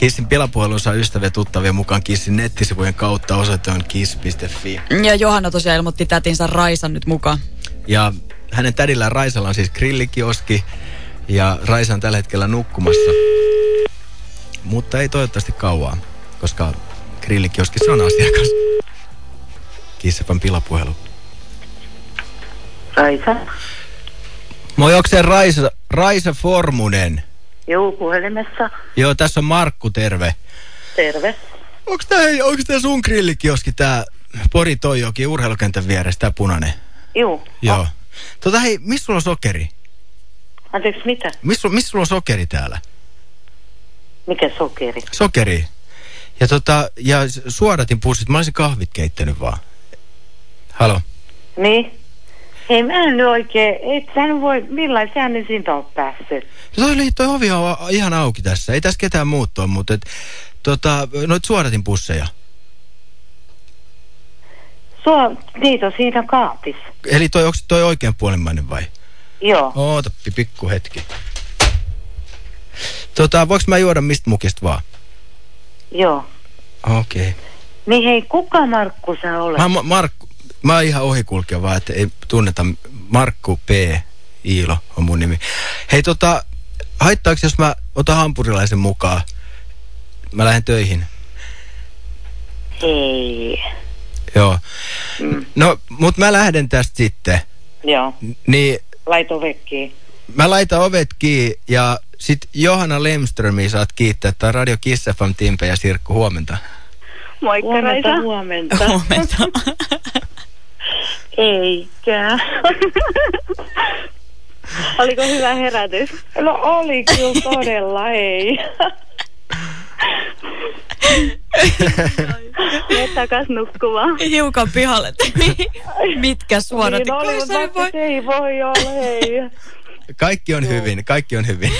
Kissin pilapuhelun saa ystäviä tuttavia mukaan Kissin nettisivujen kautta. Osoite on kiss.fi. Ja Johanna tosiaan ilmoitti tätinsä Raisan nyt mukaan. Ja hänen tädillään Raisalla on siis grillikioski. Ja Raisa on tällä hetkellä nukkumassa. Mutta ei toivottavasti kauaa, koska grillikioskissa on asiakas. Kissefan pilapuhelu. Raisa. Moi, onko se Raisa, Raisa Formunen? Juu, puhelimessa. Joo, tässä on Markku, terve. Terve. Onko tää, hei, onks tää sun grillikioski, tää Pori Toijoki urheilukentän vieressä, tää punainen? Juu. Joo. Tota hei, missä sulla on sokeri? Anteeksi, mitä? Missä miss sulla on sokeri täällä? Mikä sokeri? Sokeri. Ja tota, ja suodatin pussit, mä olisin kahvit keittänyt vaan. Halo? Niin? Ei mä en oikein, et sä voi, millainen sä nyt siitä on päässyt? No toi, oli- toi ovi on ihan auki tässä, ei tässä ketään muuttua, mutta et, tota, noit suodatin pusseja. Sua, niitä on siinä kaapissa. Eli toi, onko toi oikein puolimmainen vai? Joo. Ootappi pikku hetki. Tota, voiko mä juoda mistä mukista vaan? Joo. Okei. Okay. Niin hei, kuka Markku sä olet? Mä, Ma- Markku, mä oon ihan ohikulkija vaan, että ei tunneta. Markku P. Iilo on mun nimi. Hei tota, haittaako jos mä otan hampurilaisen mukaan? Mä lähden töihin. Hei. Joo. Mm. No, mut mä lähden tästä sitten. Joo. Niin Laito vekkiin. mä laitan ovet kiinni ja sit Johanna Lemströmiä saat kiittää. on Radio Kiss FM, Timpe ja Sirkku. Huomenta. Moikka Huomenta, Raisa. huomenta. Huomenta. Eikä. Oliko hyvä herätys? No oli kyllä todella, ei. Mene takas nukkumaan. Hiukan pihalle. Mitkä suodat? Niin oli, mutta voi- ei voi olla, ei. Kaikki on hyvin, kaikki on hyvin.